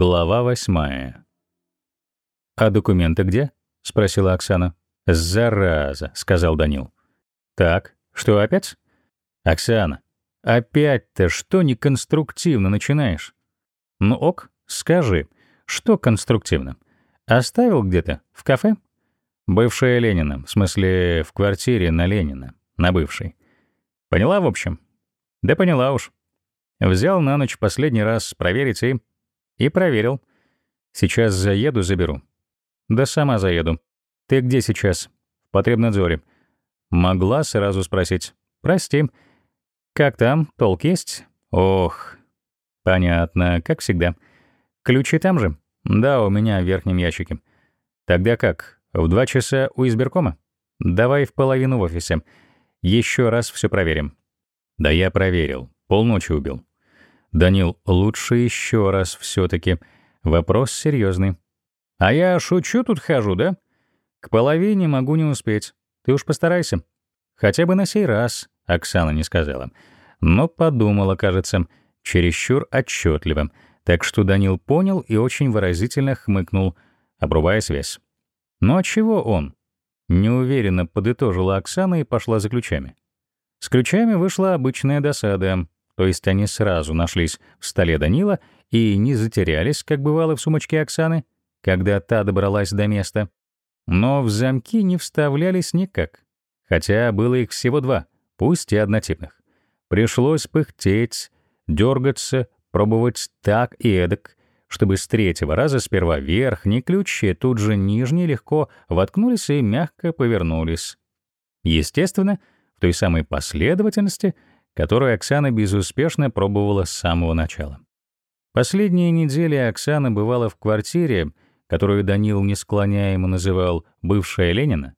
Глава восьмая. «А документы где?» — спросила Оксана. «Зараза», — сказал Данил. «Так, что опять?» «Оксана, опять-то что неконструктивно начинаешь?» «Ну ок, скажи, что конструктивно? Оставил где-то? В кафе?» «Бывшая Ленина, в смысле, в квартире на Ленина, на бывшей. Поняла, в общем?» «Да поняла уж. Взял на ночь последний раз проверить и...» И проверил. Сейчас заеду, заберу. Да сама заеду. Ты где сейчас? В потребнадзоре. Могла сразу спросить. Прости. Как там? Толк есть? Ох. Понятно, как всегда. Ключи там же? Да, у меня в верхнем ящике. Тогда как? В два часа у избиркома? Давай в половину в офисе. Еще раз все проверим. Да я проверил. Полночи убил. Данил, лучше еще раз все-таки. Вопрос серьезный. А я шучу тут хожу, да? К половине могу не успеть. Ты уж постарайся. Хотя бы на сей раз, Оксана не сказала. Но подумала, кажется, чересчур отчетливо. Так что Данил понял и очень выразительно хмыкнул, обрубая связь. Ну а чего он? Неуверенно подытожила Оксана и пошла за ключами. С ключами вышла обычная досада. То есть они сразу нашлись в столе Данила и не затерялись, как бывало в сумочке Оксаны, когда та добралась до места. Но в замки не вставлялись никак. Хотя было их всего два, пусть и однотипных. Пришлось пыхтеть, дергаться, пробовать так и эдак, чтобы с третьего раза сперва верхний ключ и тут же нижний легко воткнулись и мягко повернулись. Естественно, в той самой последовательности — которую Оксана безуспешно пробовала с самого начала. Последние недели Оксана бывала в квартире, которую Данил несклоняемо называл «бывшая Ленина»,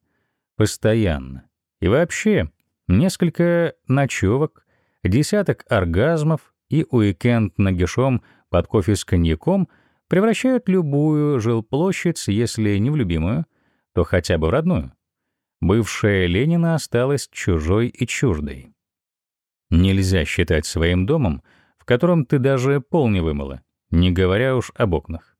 постоянно. И вообще, несколько ночевок, десяток оргазмов и уикенд нагишом под кофе с коньяком превращают любую жилплощадь, если не в любимую, то хотя бы в родную. Бывшая Ленина осталась чужой и чуждой. Нельзя считать своим домом, в котором ты даже пол не вымыла, не говоря уж об окнах.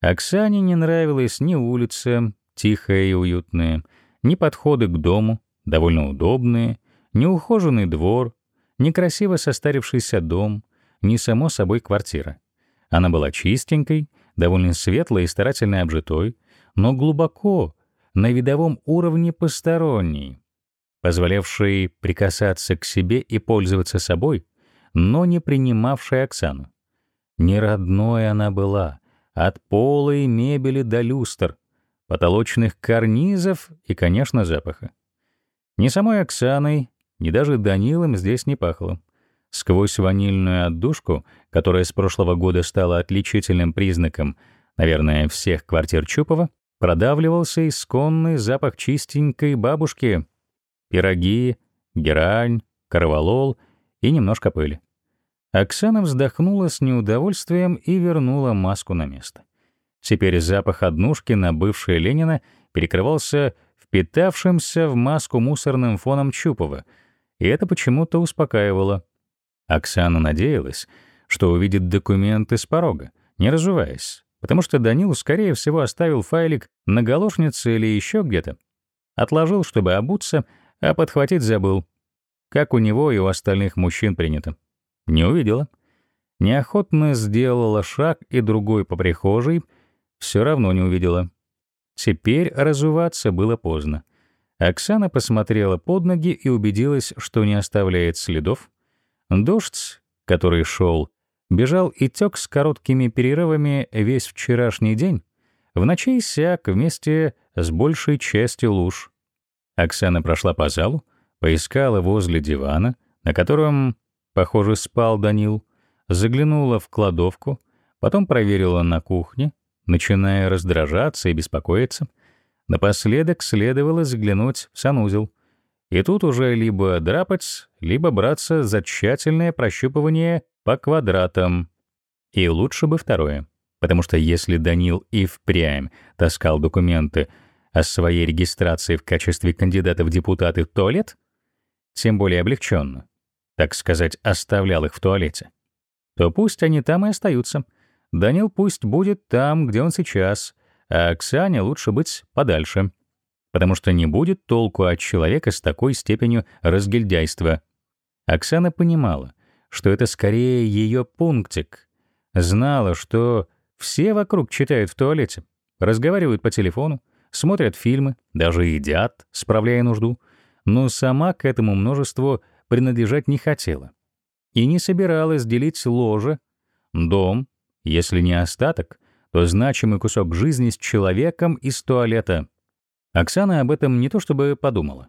Оксане не нравилась ни улица, тихая и уютная, ни подходы к дому, довольно удобные, ни ухоженный двор, ни красиво состарившийся дом, ни, само собой, квартира. Она была чистенькой, довольно светлой и старательно обжитой, но глубоко, на видовом уровне посторонней, позволявший прикасаться к себе и пользоваться собой, но не принимавший Оксану. Не родной она была, от пола и мебели до люстр, потолочных карнизов и, конечно, запаха. Ни самой Оксаной, ни даже Данилом здесь не пахло. Сквозь ванильную отдушку, которая с прошлого года стала отличительным признаком, наверное, всех квартир Чупова, продавливался исконный запах чистенькой бабушки, пироги, герань, корвалол и немножко пыли. Оксана вздохнула с неудовольствием и вернула маску на место. Теперь запах однушки на бывшей Ленина перекрывался впитавшимся в маску мусорным фоном Чупова, и это почему-то успокаивало. Оксана надеялась, что увидит документы с порога, не разуваясь, потому что Данил, скорее всего, оставил файлик на галошнице или еще где-то. Отложил, чтобы обуться, а подхватить забыл. Как у него и у остальных мужчин принято. Не увидела. Неохотно сделала шаг и другой по прихожей, все равно не увидела. Теперь разуваться было поздно. Оксана посмотрела под ноги и убедилась, что не оставляет следов. Дождь, который шел, бежал и тек с короткими перерывами весь вчерашний день, в ночи иссяк вместе с большей частью луж. Оксана прошла по залу, поискала возле дивана, на котором, похоже, спал Данил, заглянула в кладовку, потом проверила на кухне, начиная раздражаться и беспокоиться. Напоследок следовало заглянуть в санузел. И тут уже либо драпать, либо браться за тщательное прощупывание по квадратам. И лучше бы второе, потому что если Данил и впрямь таскал документы о своей регистрации в качестве кандидата в депутаты в туалет, тем более облегченно, так сказать, оставлял их в туалете, то пусть они там и остаются. Данил пусть будет там, где он сейчас, а Оксане лучше быть подальше, потому что не будет толку от человека с такой степенью разгильдяйства. Оксана понимала, что это скорее ее пунктик. Знала, что все вокруг читают в туалете, разговаривают по телефону, смотрят фильмы, даже едят, справляя нужду, но сама к этому множеству принадлежать не хотела. И не собиралась делить ложе, дом, если не остаток, то значимый кусок жизни с человеком из туалета. Оксана об этом не то чтобы подумала.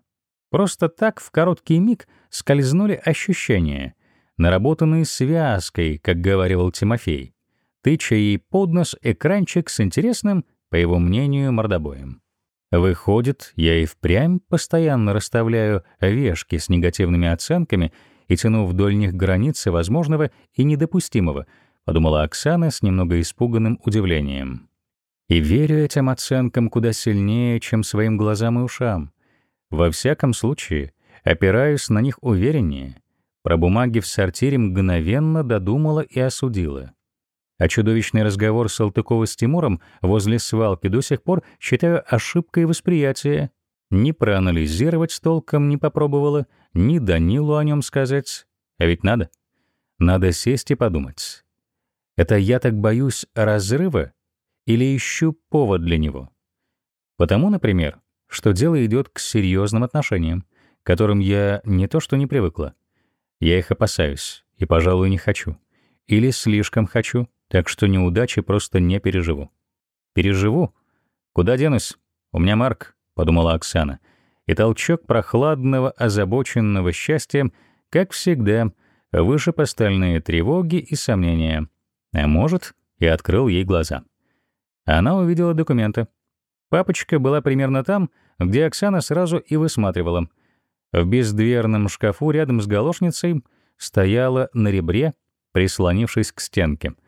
Просто так в короткий миг скользнули ощущения, наработанные связкой, как говорил Тимофей, тыча ей под нос экранчик с интересным, по его мнению, мордобоем. Выходит, я и впрямь постоянно расставляю вешки с негативными оценками и тяну вдоль них границы возможного и недопустимого, подумала Оксана с немного испуганным удивлением. И верю этим оценкам куда сильнее, чем своим глазам и ушам. Во всяком случае, опираюсь на них увереннее. Про бумаги в сортире мгновенно додумала и осудила а чудовищный разговор Салтыкова с Тимуром возле свалки до сих пор считаю ошибкой восприятия. Ни проанализировать толком не попробовала, ни Данилу о нем сказать. А ведь надо. Надо сесть и подумать. Это я так боюсь разрыва или ищу повод для него? Потому, например, что дело идет к серьезным отношениям, к которым я не то что не привыкла. Я их опасаюсь и, пожалуй, не хочу. Или слишком хочу, так что неудачи просто не переживу. Переживу? Куда денусь? У меня Марк, подумала Оксана. И толчок прохладного, озабоченного счастья, как всегда, выше остальные тревоги и сомнения. А может, и открыл ей глаза. Она увидела документы. Папочка была примерно там, где Оксана сразу и высматривала. В бездверном шкафу рядом с галошницей стояла на ребре, прислонившись к стенке —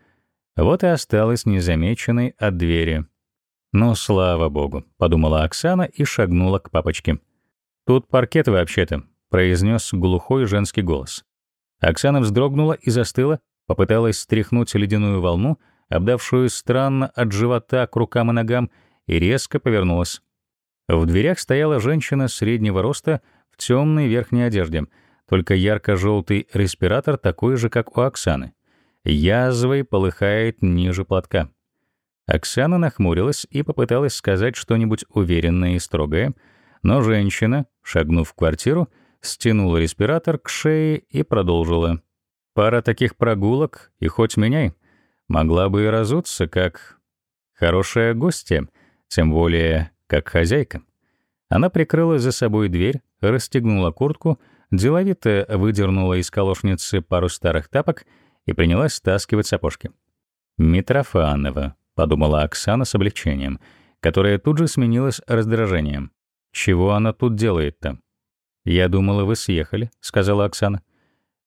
вот и осталась незамеченной от двери. «Ну, слава богу», — подумала Оксана и шагнула к папочке. «Тут паркет вообще-то», — произнес глухой женский голос. Оксана вздрогнула и застыла, попыталась стряхнуть ледяную волну, обдавшую странно от живота к рукам и ногам, и резко повернулась. В дверях стояла женщина среднего роста в темной верхней одежде, только ярко-желтый респиратор такой же, как у Оксаны язвой полыхает ниже платка. Оксана нахмурилась и попыталась сказать что-нибудь уверенное и строгое, но женщина, шагнув в квартиру, стянула респиратор к шее и продолжила. «Пара таких прогулок, и хоть меняй, могла бы и разуться как хорошая гостья, тем более как хозяйка». Она прикрыла за собой дверь, расстегнула куртку, деловито выдернула из колошницы пару старых тапок — и принялась стаскивать сапожки. «Митрофанова», — подумала Оксана с облегчением, которое тут же сменилось раздражением. «Чего она тут делает-то?» «Я думала, вы съехали», — сказала Оксана.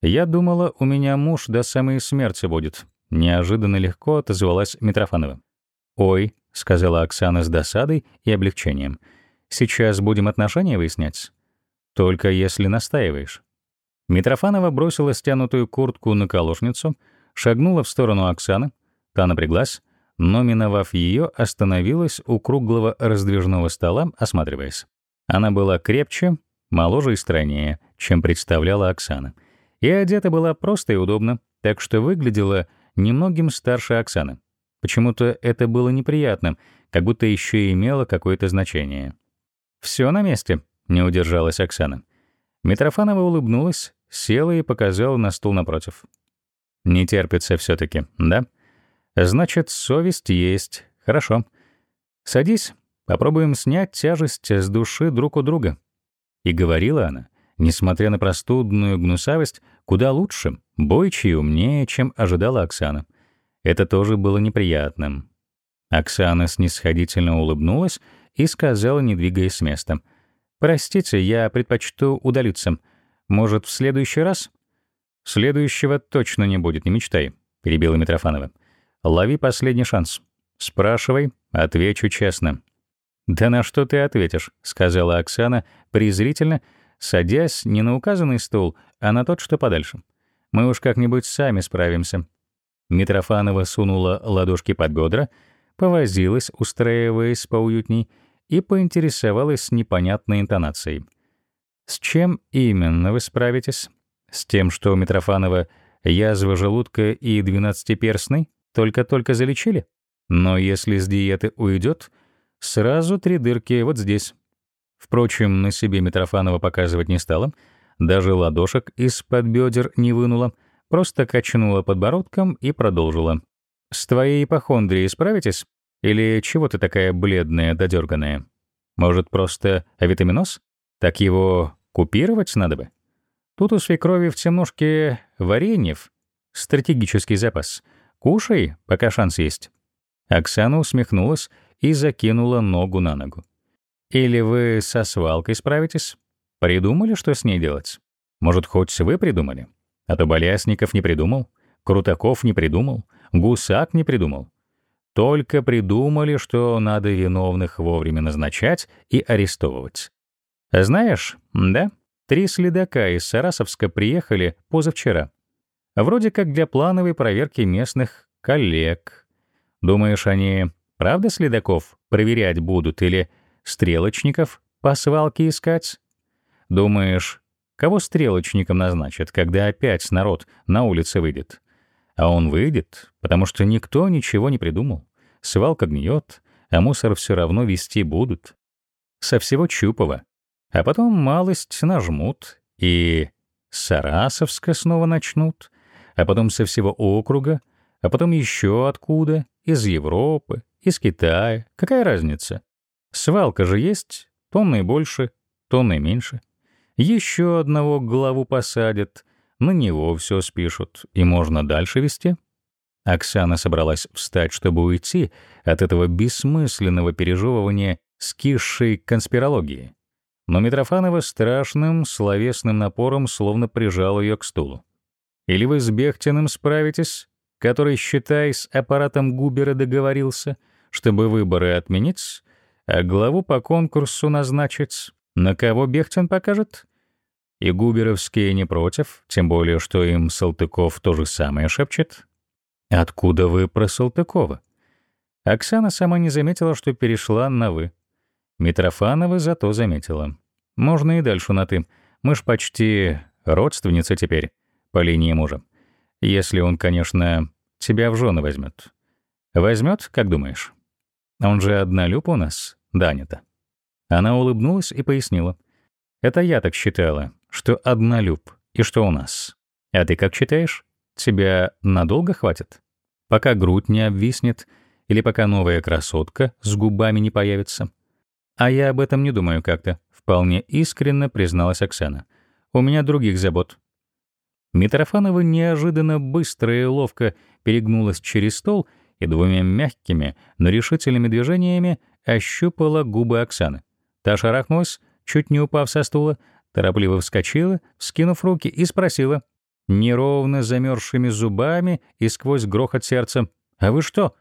«Я думала, у меня муж до самой смерти будет», — неожиданно легко отозвалась Митрофанова. «Ой», — сказала Оксана с досадой и облегчением, — «сейчас будем отношения выяснять?» «Только если настаиваешь». Митрофанова бросила стянутую куртку на колошницу, шагнула в сторону Оксаны, та напряглась, но, миновав ее, остановилась у круглого раздвижного стола, осматриваясь. Она была крепче, моложе и стройнее, чем представляла Оксана. И одета была просто и удобно, так что выглядела немногим старше Оксаны. Почему-то это было неприятным, как будто еще и имело какое-то значение. «Все на месте», — не удержалась Оксана. Митрофанова улыбнулась, села и показала на стул напротив. «Не терпится все-таки, да? Значит, совесть есть. Хорошо. Садись, попробуем снять тяжесть с души друг у друга». И говорила она, несмотря на простудную гнусавость, куда лучше, бойче и умнее, чем ожидала Оксана. Это тоже было неприятным. Оксана снисходительно улыбнулась и сказала, не двигаясь с места — «Простите, я предпочту удалиться. Может, в следующий раз?» «Следующего точно не будет, не мечтай», — перебила Митрофанова. «Лови последний шанс. Спрашивай, отвечу честно». «Да на что ты ответишь?» — сказала Оксана презрительно, садясь не на указанный стул, а на тот, что подальше. «Мы уж как-нибудь сами справимся». Митрофанова сунула ладошки под бедра, повозилась, устраиваясь поуютней, и поинтересовалась с непонятной интонацией. «С чем именно вы справитесь? С тем, что у Митрофанова язва желудка и двенадцатиперстный только-только залечили? Но если с диеты уйдет, сразу три дырки вот здесь». Впрочем, на себе Митрофанова показывать не стала, даже ладошек из-под бедер не вынула, просто качнула подбородком и продолжила. «С твоей ипохондрией справитесь? Или чего ты такая бледная да дерганая? Может, просто авитаминоз? Так его купировать надо бы? Тут у свекрови в темнушке вареньев, стратегический запас. Кушай, пока шанс есть». Оксана усмехнулась и закинула ногу на ногу. «Или вы со свалкой справитесь? Придумали, что с ней делать? Может, хоть вы придумали? А то Болясников не придумал, Крутаков не придумал, Гусак не придумал. Только придумали, что надо виновных вовремя назначать и арестовывать. Знаешь, да, три следака из Сарасовска приехали позавчера. Вроде как для плановой проверки местных коллег. Думаешь, они правда следаков проверять будут или стрелочников по свалке искать? Думаешь, кого стрелочником назначат, когда опять народ на улице выйдет? А он выйдет, потому что никто ничего не придумал. Свалка гниет, а мусор все равно вести будут. Со всего Чупова. А потом малость нажмут, и Сарасовска снова начнут, а потом со всего округа, а потом еще откуда, из Европы, из Китая. Какая разница? Свалка же есть, тонны больше, тонны меньше. Еще одного главу посадят, на него все спишут, и можно дальше вести. Оксана собралась встать, чтобы уйти от этого бессмысленного пережевывания скисшей конспирологии. Но Митрофанова страшным словесным напором словно прижал ее к стулу. «Или вы с Бехтиным справитесь, который, считай, с аппаратом Губера договорился, чтобы выборы отменить, а главу по конкурсу назначить, на кого Бехтин покажет?» И Губеровские не против, тем более, что им Салтыков то же самое шепчет. «Откуда вы про Салтыкова?» Оксана сама не заметила, что перешла на «вы». Митрофанова зато заметила. «Можно и дальше на «ты». Мы ж почти родственницы теперь, по линии мужа. Если он, конечно, тебя в жены возьмет. Возьмет, как думаешь? Он же однолюб у нас, Даня-то». Она улыбнулась и пояснила. «Это я так считала что однолюб и что у нас. А ты как считаешь? Тебя надолго хватит? Пока грудь не обвиснет или пока новая красотка с губами не появится? А я об этом не думаю как-то, вполне искренне призналась Оксана. У меня других забот. Митрофанова неожиданно быстро и ловко перегнулась через стол и двумя мягкими, но решительными движениями ощупала губы Оксаны. Та шарахнулась, чуть не упав со стула, Торопливо вскочила, скинув руки, и спросила, неровно замерзшими зубами и сквозь грохот сердца, «А вы что?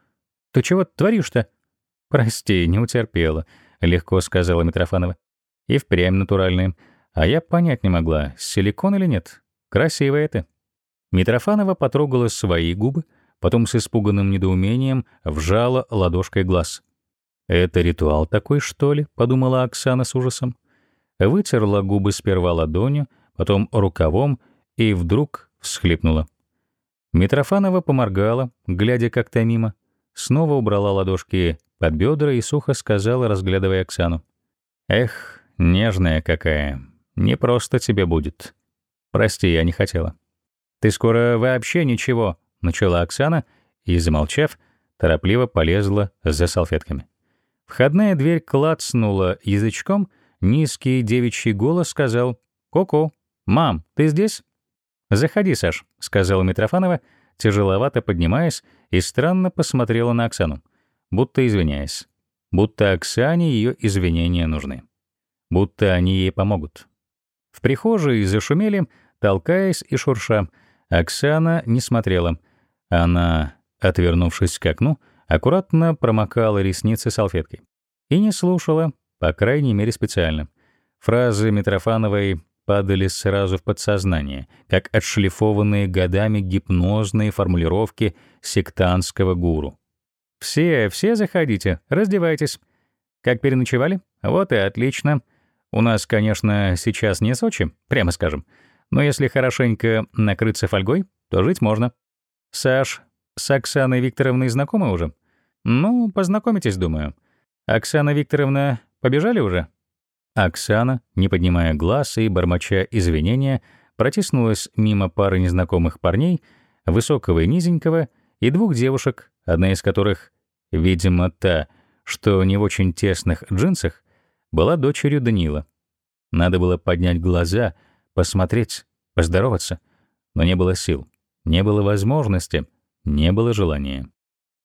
Ты чего творишь-то?» «Прости, не утерпела», — легко сказала Митрофанова. «И впрямь натуральные. А я понять не могла, силикон или нет. Красивая ты». Митрофанова потрогала свои губы, потом с испуганным недоумением вжала ладошкой глаз. «Это ритуал такой, что ли?» — подумала Оксана с ужасом вытерла губы сперва ладонью, потом рукавом и вдруг всхлипнула. Митрофанова поморгала, глядя как-то мимо, снова убрала ладошки под бедра и сухо сказала, разглядывая Оксану. «Эх, нежная какая, не просто тебе будет. Прости, я не хотела». «Ты скоро вообще ничего», — начала Оксана и, замолчав, торопливо полезла за салфетками. Входная дверь клацнула язычком — Низкий девичий голос сказал «Ко-ко, мам, ты здесь?» «Заходи, Саш», — сказала Митрофанова, тяжеловато поднимаясь, и странно посмотрела на Оксану, будто извиняясь. Будто Оксане ее извинения нужны. Будто они ей помогут. В прихожей зашумели, толкаясь и шурша. Оксана не смотрела. Она, отвернувшись к окну, аккуратно промокала ресницы салфеткой. И не слушала, по крайней мере, специально. Фразы Митрофановой падали сразу в подсознание, как отшлифованные годами гипнозные формулировки сектантского гуру. «Все, все заходите, раздевайтесь. Как переночевали? Вот и отлично. У нас, конечно, сейчас не Сочи, прямо скажем. Но если хорошенько накрыться фольгой, то жить можно. Саш, с Оксаной Викторовной знакомы уже? Ну, познакомитесь, думаю. Оксана Викторовна, побежали уже? Оксана, не поднимая глаз и бормоча извинения, протиснулась мимо пары незнакомых парней, высокого и низенького, и двух девушек, одна из которых, видимо, та, что не в очень тесных джинсах, была дочерью Данила. Надо было поднять глаза, посмотреть, поздороваться, но не было сил, не было возможности, не было желания.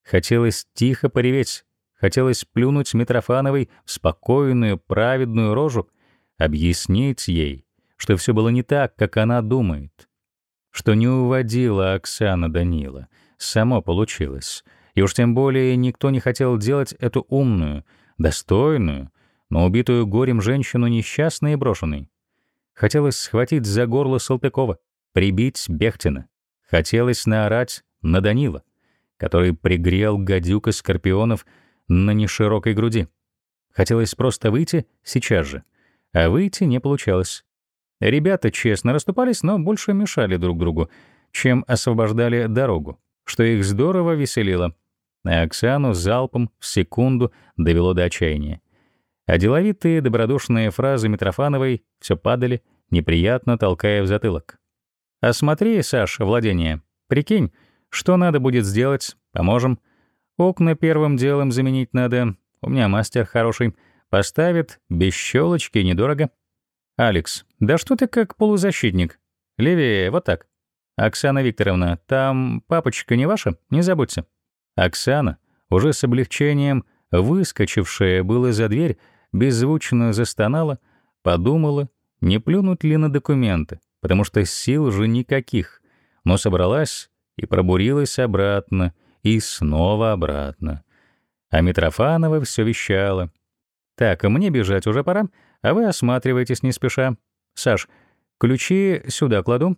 Хотелось тихо пореветь, хотелось плюнуть Митрофановой в спокойную, праведную рожу, объяснить ей, что все было не так, как она думает, что не уводила Оксана Данила, само получилось, и уж тем более никто не хотел делать эту умную, достойную, но убитую горем женщину несчастной и брошенной. Хотелось схватить за горло Салтыкова, прибить Бехтина. Хотелось наорать на Данила, который пригрел гадюка скорпионов на неширокой груди. Хотелось просто выйти сейчас же, а выйти не получалось. Ребята честно расступались, но больше мешали друг другу, чем освобождали дорогу, что их здорово веселило, а Оксану залпом в секунду довело до отчаяния. А деловитые, добродушные фразы Митрофановой все падали, неприятно толкая в затылок. «А смотри, Саш, владение, прикинь, что надо будет сделать, поможем. Окна первым делом заменить надо, у меня мастер хороший, поставит, без щелочки, недорого. Алекс, да что ты как полузащитник? Левее, вот так. Оксана Викторовна, там папочка не ваша, не забудьте». Оксана, уже с облегчением, выскочившая было за дверь, беззвучно застонала, подумала, не плюнуть ли на документы, потому что сил же никаких, но собралась и пробурилась обратно, и снова обратно. А Митрофанова все вещала. «Так, мне бежать уже пора, а вы осматривайтесь не спеша. Саш, ключи сюда кладу.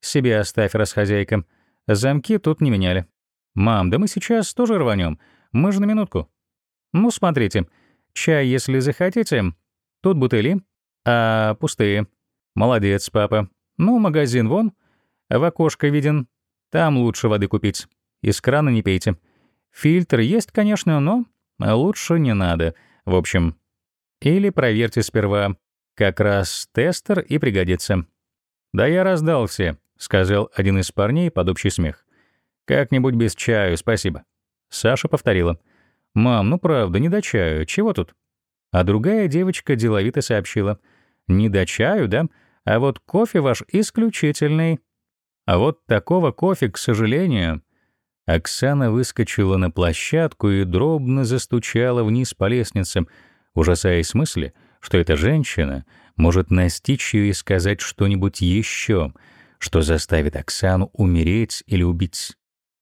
Себе оставь, расхозяйка. Замки тут не меняли. Мам, да мы сейчас тоже рванем. Мы же на минутку. Ну, смотрите, Чай, если захотите. Тут бутыли, а пустые. Молодец, папа. Ну, магазин вон. В окошко виден. Там лучше воды купить. Из крана не пейте. Фильтр есть, конечно, но лучше не надо. В общем, или проверьте сперва. Как раз тестер и пригодится. «Да я раздал все», — сказал один из парней под общий смех. «Как-нибудь без чаю, спасибо». Саша повторила. «Мам, ну правда, не до чаю, чего тут?» А другая девочка деловито сообщила. «Не до чаю, да? А вот кофе ваш исключительный». А вот такого кофе, к сожалению... Оксана выскочила на площадку и дробно застучала вниз по лестнице, ужасаясь мысли, что эта женщина может настичь ее и сказать что-нибудь еще, что заставит Оксану умереть или убить.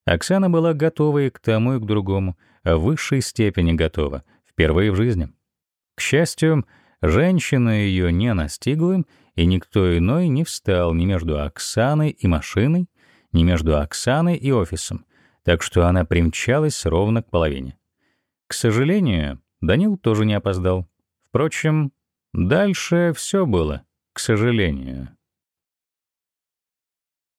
Оксана была готова и к тому, и к другому, в высшей степени готова, впервые в жизни. К счастью, женщина ее не настигла, и никто иной не встал ни между Оксаной и машиной, ни между Оксаной и офисом, так что она примчалась ровно к половине. К сожалению, Данил тоже не опоздал. Впрочем, дальше все было, к сожалению.